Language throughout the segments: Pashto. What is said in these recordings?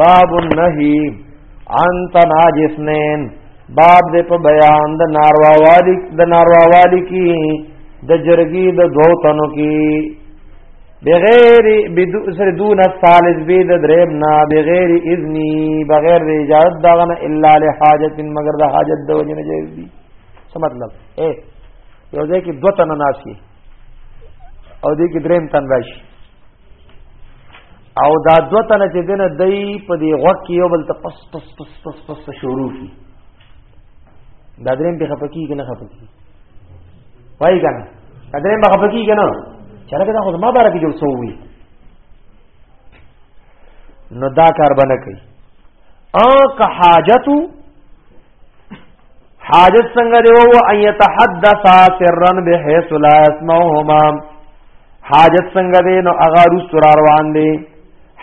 باب النهی عن تناج اثنين باب دې په بیان د ناروا والی د ناروا والی کی د جرګی د دوه تنو کی بغیر بدو سر دون الثالث بيد دریم نا بغیر اذنی بغیر د اجازه داغنه الا لحاجت مگر د حاجت د وجه نه جایز دي څه مطلب اے یو ځای کې دوه تن ناشي او دې کې دریم تن راشي او دا دوه تن چې دنه دای په دې غوږ کې یو بل ته پس پس پس پس پس شروع شي دا دریم په خپکی کې نه خپکی وای کنه دا دریم په خپکی کې نه چرګه دا خو ما بار کې جوړ سو وی نو دا کار بنه کوي ا که حاجت حاجت څنګه دی وو ان يتحدث سرا بحيث لا يسمعهما حاجت څنګه دی نو اغه روس روان دی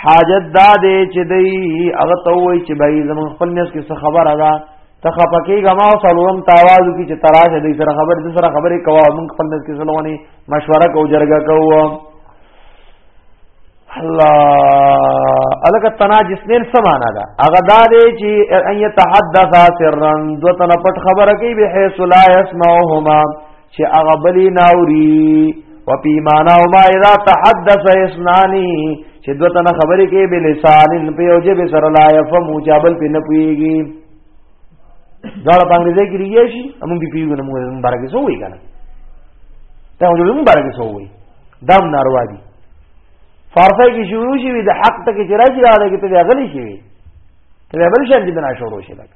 حاجت دا دی چې دی هغه ته وای چې بای زمون خپل نس کې څه خبره ده ته خپکی غما سلام تاواز کی چې تراشه دې سره خبر دې سره خبرې کوا مونږ خپل نس کې سلوانی مشوره کو جرګه کو الله الک تنا جسنین سمانا دا هغه دا دې چې ان يتحدثا سرن دو تن پټ خبره کوي به حيث لا يسمعهما چې هغه بلی ناوري وپی معنا او ما اذا تحدث اسنانی چې دوه تنه خبرې کې به لسان په یو جبه سره لا يفهم جابل په نه پويږي ځاړ باندې دې کې ریږي شي موږ به پیږو موږ مبارک سو وی کنه ته موږ مبارک سو وی دام ناروا دي فارسی کې شروع شي د حق ته کې چې راځي راځي کې ته غلي شي ته بل شان دي بنا شروع شي لکه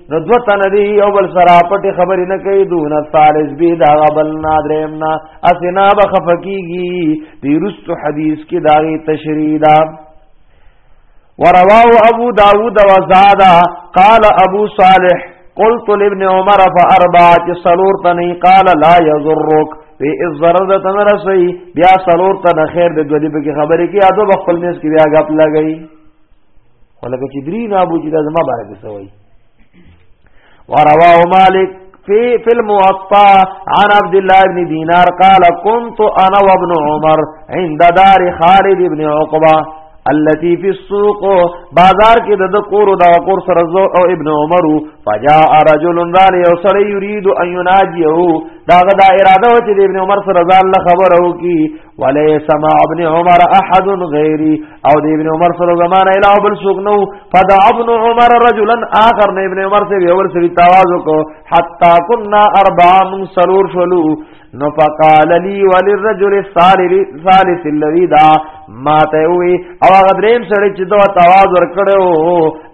نو دو تن دی یو بل سره پټي خبرې نه کوي دون ثالث بي دا غبل نادرم نا اسنا بخفقيږي دی رست حدیث کې داغي تشریح دا ورواه ابو داوود وزادا قال ابو صالح قلت لابن عمر فاربعه سلور تني قال لا يضرك وی از ضرر د تن رسي بیا سلور تن خیر د دوی به خبرې کې اده خپل میس کې بیا غپ لګئی ولکه چې درې نابو چې دا زما بارے کې سوي ورواه مالک في في الموطا عن عبد الله بن دينار قال كنت انا وابن عمر عند دار خالد بن عقبه التي في السوق بازار کې د کور د کور سره زو او ابن عمر فجاء رجل ذال يسري يريد ان يناجيه داغه دا اراده و چې ابن عمر سره ځان له خبرو کی وليس مع ابن عمر احد غيري او د ابن عمر سره زمانه الا بل سوق نو فدع ابن عمر رجلا اخر نه ابن عمر سے اول سری تواز کو حتا كنا اربع من سرور شلو نو فقال لي وللرجل الثالث الذي دا ما ته وي او هغه دریم سره چې دا تواز ور کړو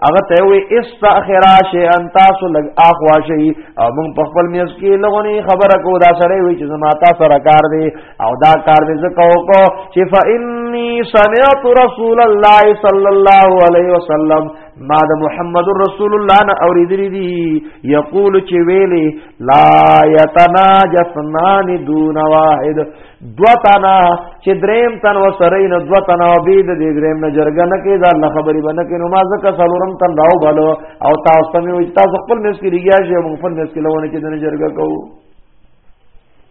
هغه ته وي استاخرا شي ان تاسو لګ اخوا شي او موږ په خپل میس کې لغونی خبره کو دا سره وي چې زما تاسو سره کار دی او دا کار دې زکو کو چې فإني سمعت رسول الله صلی الله علیه وسلم ما د محمد رسول الله نه اوریدلی دي یقول چې ویلي لا یتناجسنان دون واحد دوتنا چې دریم تن وسره نه دوتنا او بيد دې دریم نه جرګه نه کې دا نه خبرې باندې کې نماز کا سلورم تن راو بالو او تاسو مې وځتا خپل مسکري یا شی مونږ خپل مسکلونه کې د جرګه کوو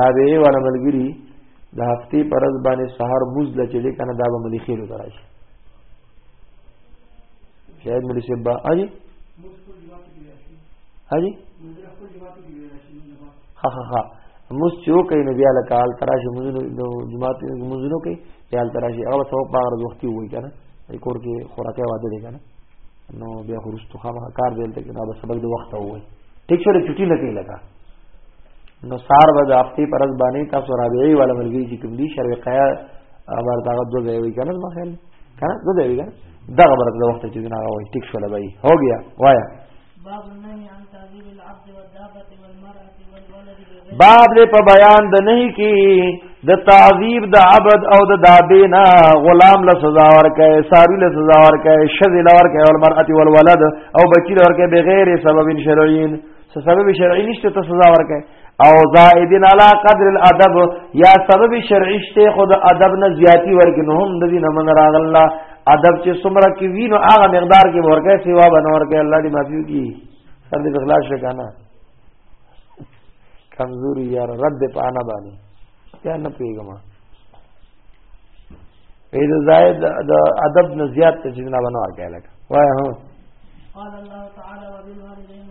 رابعه والا ملګری د هفتې پر ورځ باندې سحر موز د چلي کنه دا به ملي خېلو دراشي شاید ملي سبا اجي اجي ها ها ها موس چو کوي نو بیا لکال تراشي موزونو جماعت موزونو کوي بیا تراشي هغه څو پاغ ورځ وختي وای کنه کور کې خوراکه واده دی کنه نو بیا خورستو خامخ کار دی ته دا به سبق د وخت وای ټیک شوه چټي لګی لگا نو سار به د هفته پرز باندې تاسو رابعي والا ملګری چې کوم دي شروع قیا امر دا دو ځای وی کنه ما خیال کنه دو ځای وی کنه دا خبره د وخت چې نه راوي ټیک شوه لبای هو بیا وایا باب النهي عن تعذيب العبد والدابه باب دې په بیان د نه کی د تعذیب د عبد او د دابینا غلام له سزا ورکه ساری له سزا ورکه شذ له ورکه او المرأه والولد او بچی له ورکه بغیر سبب شرعین سبب شرعی نشته ته سزا ورکه او زائدین علی قدر الادب یا سبب شرعی شته خود ادب نه زیاتی ورکه نو هم د دې نه من راغ الله ادب چې سمره کې وینو هغه مقدار کې ورکه سیوا بنور کې الله دې معافي کی سر دې بغلا شو کنه کمزوري یار رد په انا باندې یا نه پیګما اې د زائد د ادب نه زیات ته چې نه بنو اکه لکه وای هو قال الله تعالى وبالوالدين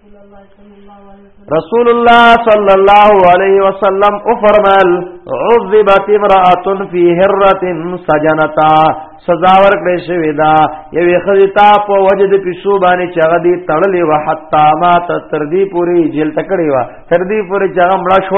رسول الله صلی الله علیه وسلم او فرمایل عذبت امراه فی هره سجنتا سزا ورکړې شوې دا یوې خلیتا په وجه د پښو باندې چغه دی تړلې و حتا ما تر دې پوری جیل تکړې و تر دې پوری چغه مړ شو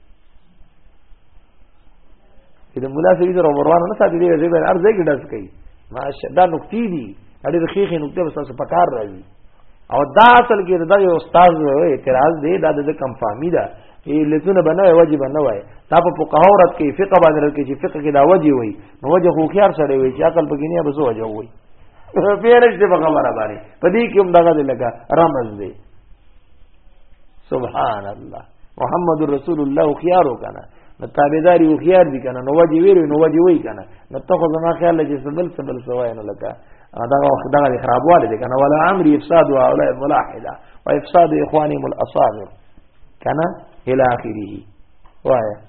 چې د مولا سړي سره وروانه نه ساتي دی زه به ارزه کې ډز کوي ماشه دا نقطې دي اړې د خېخې نقطې بس تاسو پکار راځي او دا اصل کې دا یو استاد اعتراض دی دا د کم فهمي ده چې لتونه بنه واجب نه وای دا په فقهاو رات کې فقہ باندې رات کې چې فقہ کې دا واجب وي نو وجه خو خيار سره وي چې عقل پکې نه بس وجه وي پیرش دې خبره باندې په دې کې هم دغه لګا رمز دی سبحان الله محمد رسول الله خو خيار وکنه نو تابعداري خو خيار دي کنه نو وجه ویری نو وجه وی کنه نو ته خو زما خیال لږه سبل سبل سوای نه لکه دا وخت دا خرابواله دي کنه ولا امر افساد او اولاد ملاحده وافساد اخوانهم الاصاغر کنه الى اخره وایه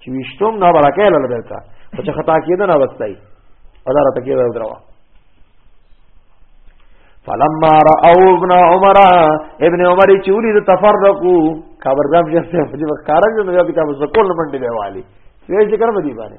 چې وشتم نه برکه لاله درته په چې خطا کېده نه وستای ادا را تکیه دا دروا فلما راو ابن عمر ابن عمر چولی د تفرقو خبردار شخص په دې وکړه چې نو بیا کتاب زکول منډي دی والی سوي ذکر ودی باندې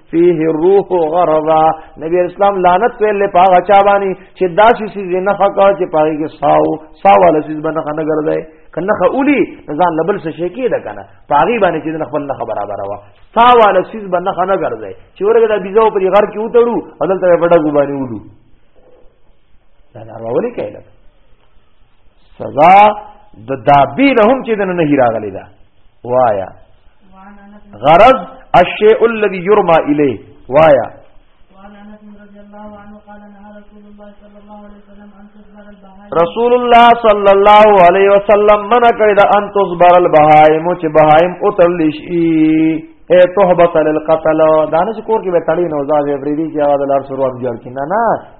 فيه الروح غرضا نبی اسلام لعنت ویل په هغه چا باندې چې داسې سیز نه خکا چې پاره کې ساو ساو ول سیز باندې خنه ګرځي کنه خولي ځان لبل څه شي کې ده کنه پاغي باندې چې نه خپل نه برابر وا ساو ول سیز باندې خنه ګرځي چې ورګه د بيزو پر غر کې وټړو بدل ته بڑا ګباني وډو دا ناروا ولي کایله سزا د دابی نه هم چې د نه راغلی دا وایا غرض الشیء الذي يرمى الیه وایا رسول الله صلی الله علیه وسلم منع کړی دا ان تصبر البهائم چې بهائم او تلشی اے تهبط للقتل دانش کور کې به تړي نو ځاځي بریدي کې هغه د لار سره ورځي نه نه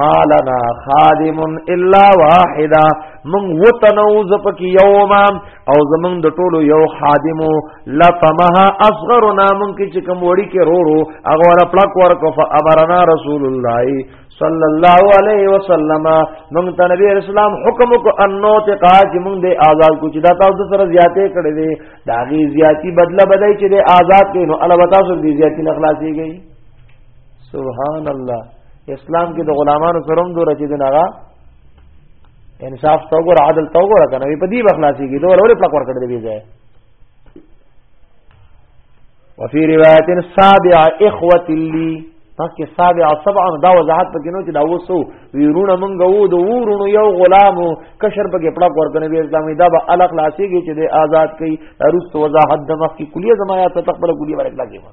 ما لنا خادم الا واحدا من وتنو زپک یوم او زمون د ټولو یو خادم لا فمها اصغرنا من کی چې کوم وړي کې رو رو هغه ور پلک ور کو فامرنا رسول الله صلی الله علیه وسلم من ته نبی اسلام حکم کو انو ته قاج من دې آزاد کو چې دا تاسو سره زیاتې کړې دي دا غي زیاتی بدله بدای چې دې آزاد کینو البته سر دې زیاتی نه خلاصيږي سبحان الله اسلام کې د غلامانو سره هم دوره چې د نغا انصاف تو ګور عادل تو ګور کنه په دې بخلاصي کې دوه ورې پلک ور کړې دی ځای وفي روایت سابع اخوه لي پکې سابع سبع دا وضاحت پکې نو چې دا وسو ویرونه مونږ وو د ورونو یو غلام کشر پکې پړه ورکنه به اسلامي دا به الګ لاسيږي چې د آزاد کړي روس وضاحت د مخ کې کلیه زمایا ته تقبل کلیه ورکړه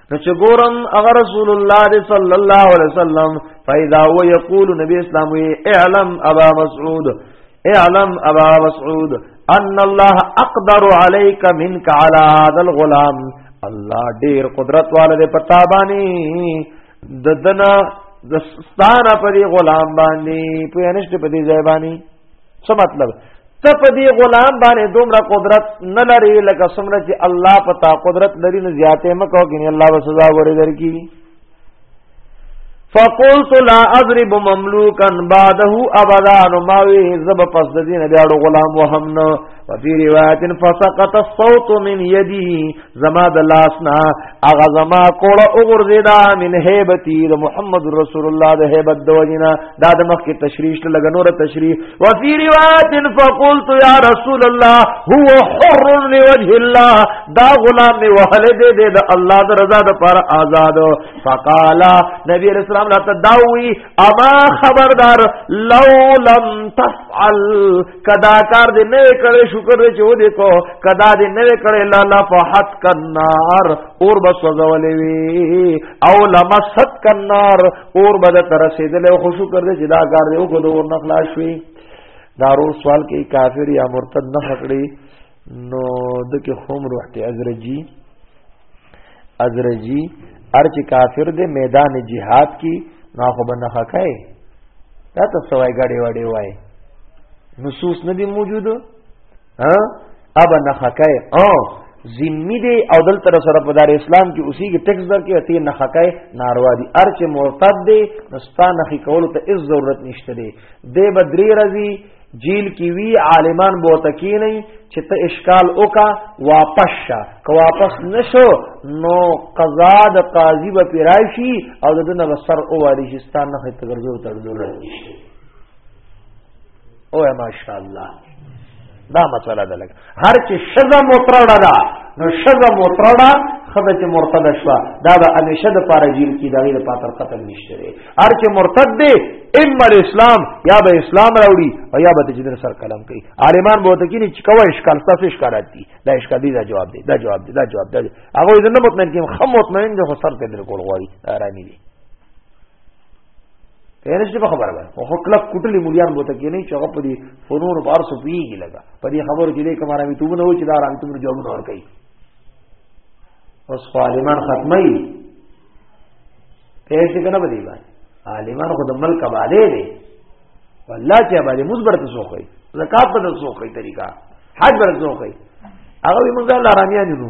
نو چې ګورم اگر رسول الله دې صلی الله علیه وسلم فاذا هو یقول نبی اسلام وی اعلم ابا مسعود اعلم ابا مسعود ان الله اقدر عليك منك على هذا الغلام الله ډیر قدرت والے پتا باندې ددنا دستانه پرې غلام باندې په انشته پرې ځای باندې څه مطلب ته په دې غلام باندې دومره قدرت نه لري لکه څومره چې الله پتا قدرت لري نه زیاتې مکو کې الله به سزا ورې درکې فقلت لا اضرب مملوكا بعده ابدا نو ما وی زب پس د دین بیا غلام وهم نو وفي روایت فسقط الصوت من يدي زما د لاس نه اغه زما کوړه وګرځیدا من هیبتی د محمد رسول الله د هیبت د وجنا دا د مخ کې تشریح ته لګ نور تشریح و فی روایت فقلت یا رسول الله هو حر لوجه الله دا غلام می وهل دې دې د الله د رضا د پر آزاد فقال نبی رسول الله ته داوی اما خبردار لو لم تفعل کدا کار دې نه کړې شکر دې چې و دې کو کدا دې نه کړې لا لا فحت کنار اور بس وزولې وی او لمست کنار اور بد تر رسیدلې خو شکر دې چې دا کار دې وکړو نو خلاص وی دارو سوال کې کافر یا مرتد نه پکړي نو دکې خوم روح ته ازرجی ازرجی ارچ کافر دې میدان جهاد کې نه خو بنه خکای دا ته سوای غړې وړې وای نصوص نه دی موجود ها اب نه خکای او ذمی دی او دل تر سره په دار اسلام کې اسی کې ټیکس در کې اتی نه خکای ناروا دی ارچ مرتد دی نستا نه کول ته اس ضرورت نشته دی د بدری رضی جیل کی وی عالمان بوته کی نه چې ته اشکال وکا واپس شا که واپس نشو نو قضا د قاضي به پیرایشي او د دنه وسر او والی شستان نه ته ګرځو تر دور او ماشاء الله دا مسله ده لکه هر چې شزه مترړه ده نو شزه مترړه خدای چې مرتد شوه دا به همیشه د پاره جیل کې دغه د پاتر قتل نشته دی هر چې مرتد دی اما اسلام یا به اسلام راوړي او یا به چې در سر قلم کوي عالمان به ته کینی چې کوه اشکال تاسو اشکالات دي دا اشکال دي دا جواب دي دا جواب دي دا جواب دي هغه زنه مطمئن کیم خم مطمئن جو سر ته در کول غواړي آرامي دي پیرش په خبره وای خو خپل کوټلی مليان بوته کې نه چې هغه په دې فنون په ارسو پیږي لگا په دې خبرو کې دې کمره می توبه نه و چې دا رام تم جواب نه ور کوي اوس عالمان ختمي پیرش کنه بدی باندې عالمان خو د ملک باندې دي والله چې باندې مزبر ته سوخي زکات په سوخي طریقہ حج بر سوخي هغه موږ الله رامیان نو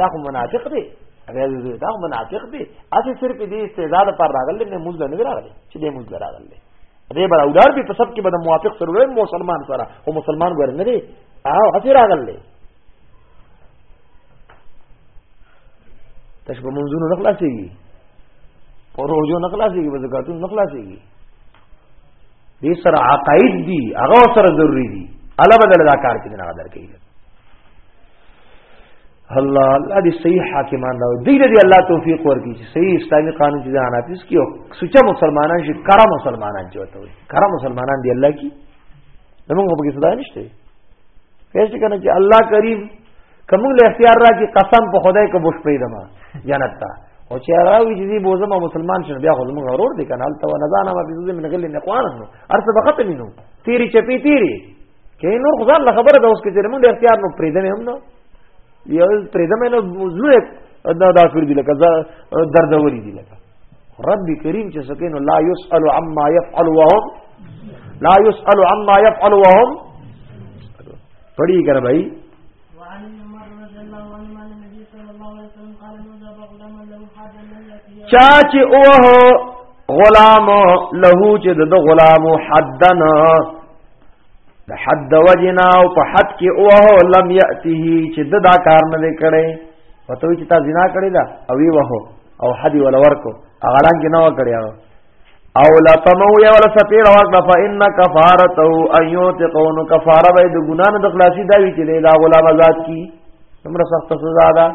دا خو منافق دی دا خو منافق دی اسی صرف دې استعداد پر راغل نه موږ نه راغل چې دې موږ راغل دې بڑا اولار به په سب کې بده موافق سره وې مسلمان سره او مسلمان ګور نه دی او اسی راغل دې تاسو په منځونو نه خلاصيږي په روزو نه خلاصيږي په زکاتونو نه خلاصيږي دې سره عقاید دي هغه سره ضروری دي الله بدل دا کار کې نه غدر کوي الله الله دې صحیح حاکمان راو دې دې الله توفیق ورکړي چې صحیح اسلامي قانون چې ځان اپیس کیو سوچا مسلمانان شي کرا مسلمانان چې وته وي کرا مسلمانان دې الله کی زمونږ په کې صدا نشته هیڅ کنه چې الله کریم کوم له اختیار را کې قسم په خدای کو بوش پرې دما جنت ته او چې راوي چې بو زما مسلمان شنه بیا خو زموږ غرور دي کنه الته و نه ځانه ما بيزو من غل نه قوانو ارته بخته مينو تیری چپی تیری کې نور خدای الله خبره ده اوس کې چې موږ د اختیار نو پریدم هم نو یو پریدم نو زړه دا دا کړی دی لکه درد وری دی لکه رب کریم چې سکین لا یسأل عما یفعل وهم لا یسأل عما یفعل وهم پڑھی کر بھائی چا چې اوه غلام له چې د غلام حدن د حد وجنا او په حد کې او لم یاته چې د دا کار نه کړي پته چې تا زنا کړی دا او وی وه او حد ولا ورکو اغلان کې نه وکړي او لا تمو یا ولا سپیر واق دفا ان کفارته ایوت قون کفاره به د ګنا نه د خلاصي دا وی چې دا غلام آزاد کی تمره سخت سزا ده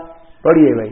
پڑھیے بھائی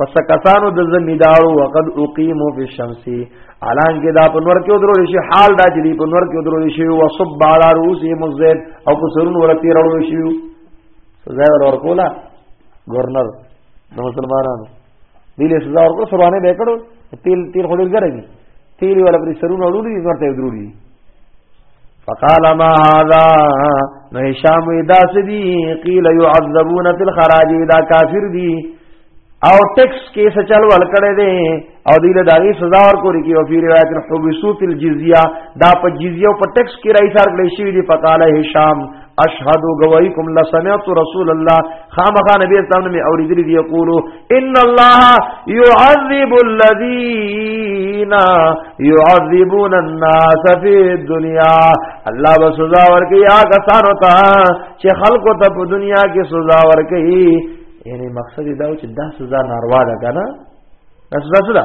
پس کسانو د زمیدارو وقد اقیمو فی الشمس الان کې دا په نور کې درول شي حال دا چې په نور کې درول شي او صب علی رؤوسهم الزيت او په سرون ورته رول شي سزا ور کولا گورنر د مسلمانانو دله سزا ور کو سرونه به کړو تیل تیل خړل ګرځي تیل ولا پر سرون وړولې ورته درولې فقال ما هذا نو هشام دا سدي قيل يعذبون في الخراج دا کافر دي او ټیکس کې سچل ول کړي دي او دی له داغي سزا ور کوي کې او په روایت حبسو فی الجزيه دا په جزيه او په ټیکس کې راي سار کړی شوی دی فقال هشام اشهد گوایکم لسمعت رسول الله خامخا نبی اسلام نے اوریدلی دی یقول ان الله يعذب الذين يعذبون الناس في الدنيا الله به سزا ورکي یا کسان ہوتا چې خلق ته په دنیا کې سزا ورکي یعنی مقصد دا و چې دا سزا ناروا ده کنه دا سزا څه ده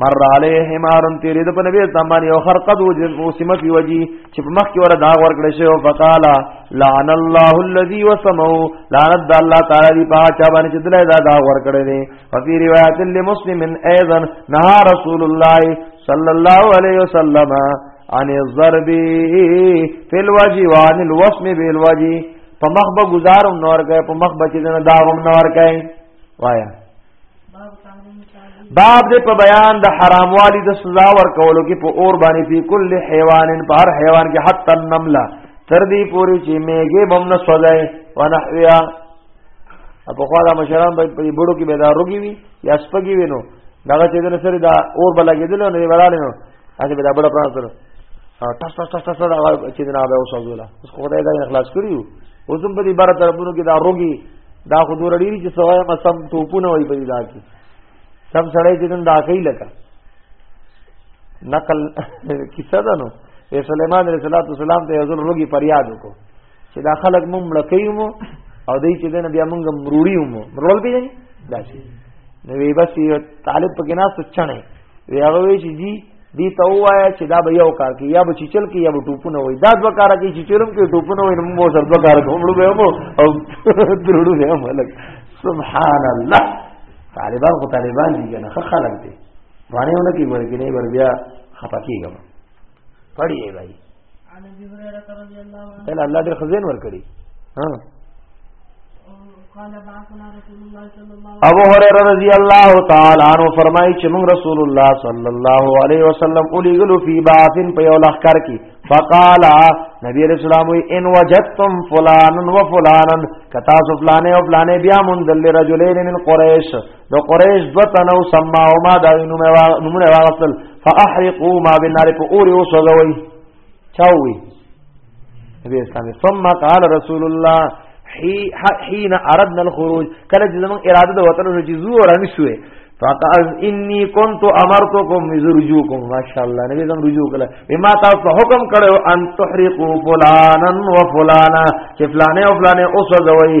مر علیه حمارن تیرې د نبی اسلام باندې او خر قد وسمه فی وجی چې په مخ کې ور داغ ورکړ شو فقال لعن الله الذي وسمو لعنت الله تعالی دی په چا باندې چې دلای دا داغ ورکړ دی او فی روایت لمسلم ايضا نهى رسول الله صلی الله علیه وسلم عن الضرب فی الوجه وعن الوسم بالوجه په مخ به گزارم نور کوي په مخ به چې نه داغم نور کوي وایا باب دې په بیان د حراموالي د سزا ورکولو کې په اور باندې په کل حیوان په هر حیوان کې حتی النمله تر دې پوري چې میګه بم نه سوځي ونحویا په خوا د مشران په بډو کې به دا روګي وي یا سپګي وي نو دغه چې د سره دا اور بلګېدل نو یې ولاړ نو هغه به دا بل پران سره تاس تاس تاس تاس دا چې نه به اوس وزولا اوس خدای دا اخلاص کړیو اوس هم په دې بار طرفونو کې دا روګي دا خو دور ډیری چې سوای ما سم ټوپونه وای په دې دا کې سم سړی چې نن دا کوي لکه نقل کیسه ده نو سليمان عليه السلام ته یو ځل روګي فریاد وکړو چې دا خلک مونږ مړکې مو او دای چې دنه بیا مونږ مروړي مو مروړل پیژني دا شي نو وی بس یو طالب پکې نه سچنه وی هغه وی چې جی دی ته وایا چې دا به یو کار کوي یا به چیچل کوي یا به ټوپونه وای دا دوه کار کوي چې چیرم کوي ټوپونه وای نو مو سر دوه کار کوم لو به مو او درړو به ملک سبحان الله طالبان خو طالبان دي کنه خلک دي باندې ونه کې ورګنې ور بیا خپکیږم پړی دی تل الله دې خزين ور کړی ها ابو هريره رضی الله تعالی عنہ فرمایي چې موږ رسول الله صلی الله علیه وسلم اولی غلو فی باثن په یو لخر کې فقال نبی رسول الله ان وجدتم فلان و فلانا کتا سو فلانه او فلانه بیا من دل رجلین من قریش نو قریش دو تنو سماهما دا نمونه واغسل فاحرقو ما بالنار په اور یو سوځوي چاوي نبی اسلام ثم قال رسول الله حين اردنا الخروج کله چې زمون اراده د وطن شو چې زو رنګ شوې فقال اني كنت امرتكم بزرجوكم ما شاء الله نبی زم رجوع کړه بما تاسو حکم کړو ان تحرقوا فلانا وفلانا چې فلانه او فلانه اوسوځوي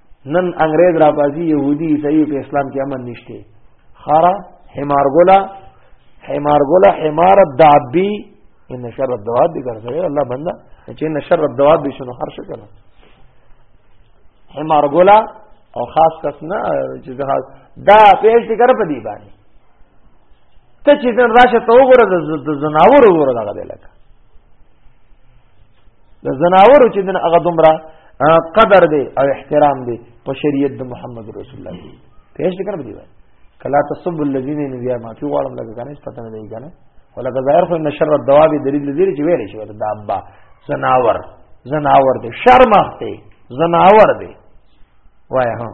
نن انګريز را بازي يهودي عيسائي په اسلام کې امن نشته خارا حمار ګولا حمار ګولا حمار دابي ان شر الدواب دي ګرځي الله بندا چې ان شر الدواب دي شنو هر شي کنه حمار ګولا او خاص کس نه چې دا پېښ دي کړ په دي باندې ته چې نن راشه ته وګوره د زناور وګوره دغه لکه د زناورو چې دن هغه دومره قدر دی او احترام دی په شریعت د محمد رسول الله دی پیش دې کړم دی وای کلا تصب الذين من بیا ما تو غواړم لکه کنه پته نه دی کنه ولکه ظاهر خو نشر الدواب دلیل دې چې ویل شي دا ابا زناور زناور دی شرم اخته زناور دی وای هم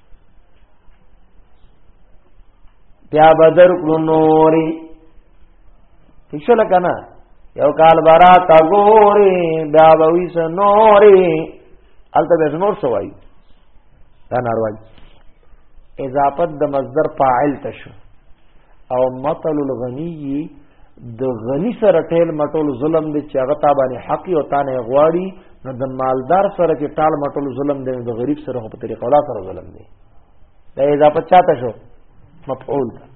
بیا بدر کړو نوري ٹھیک شو لکه نه یو کال برا تا ګوري بیا به وي سنوري الته به نور سوای دا ناروای اضافت د مصدر فاعل تشو او مطل الغنی د غنی سره ټیل مټول ظلم دی چې هغه تابانه حق او تانه غواړي نو د مالدار سره چې ټال مټول ظلم دی د غریب سره په طریقه ولا سره ظلم دی دا اذا پچاته شو مفعول ده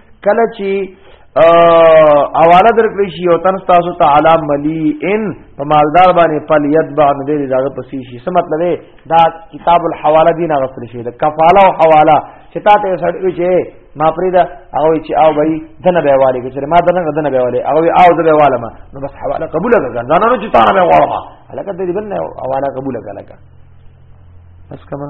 کله چې اواله درکړي شي او تن تاسو تعالی ملی ان په مالدار باندې فل یتبع نو دې داغه پسې شي څه مطلب دا کتاب الحواله دینه غسل شي دا کفاله او حواله چې تا ته سړی چې ما پریدا او چې او بای دنه به والي چې ما دنه دنه به والي او او د به والما نو بس حواله قبول کړه نه نه چې تا نه به والما هلکه دې بنه حواله قبول کړه بس کما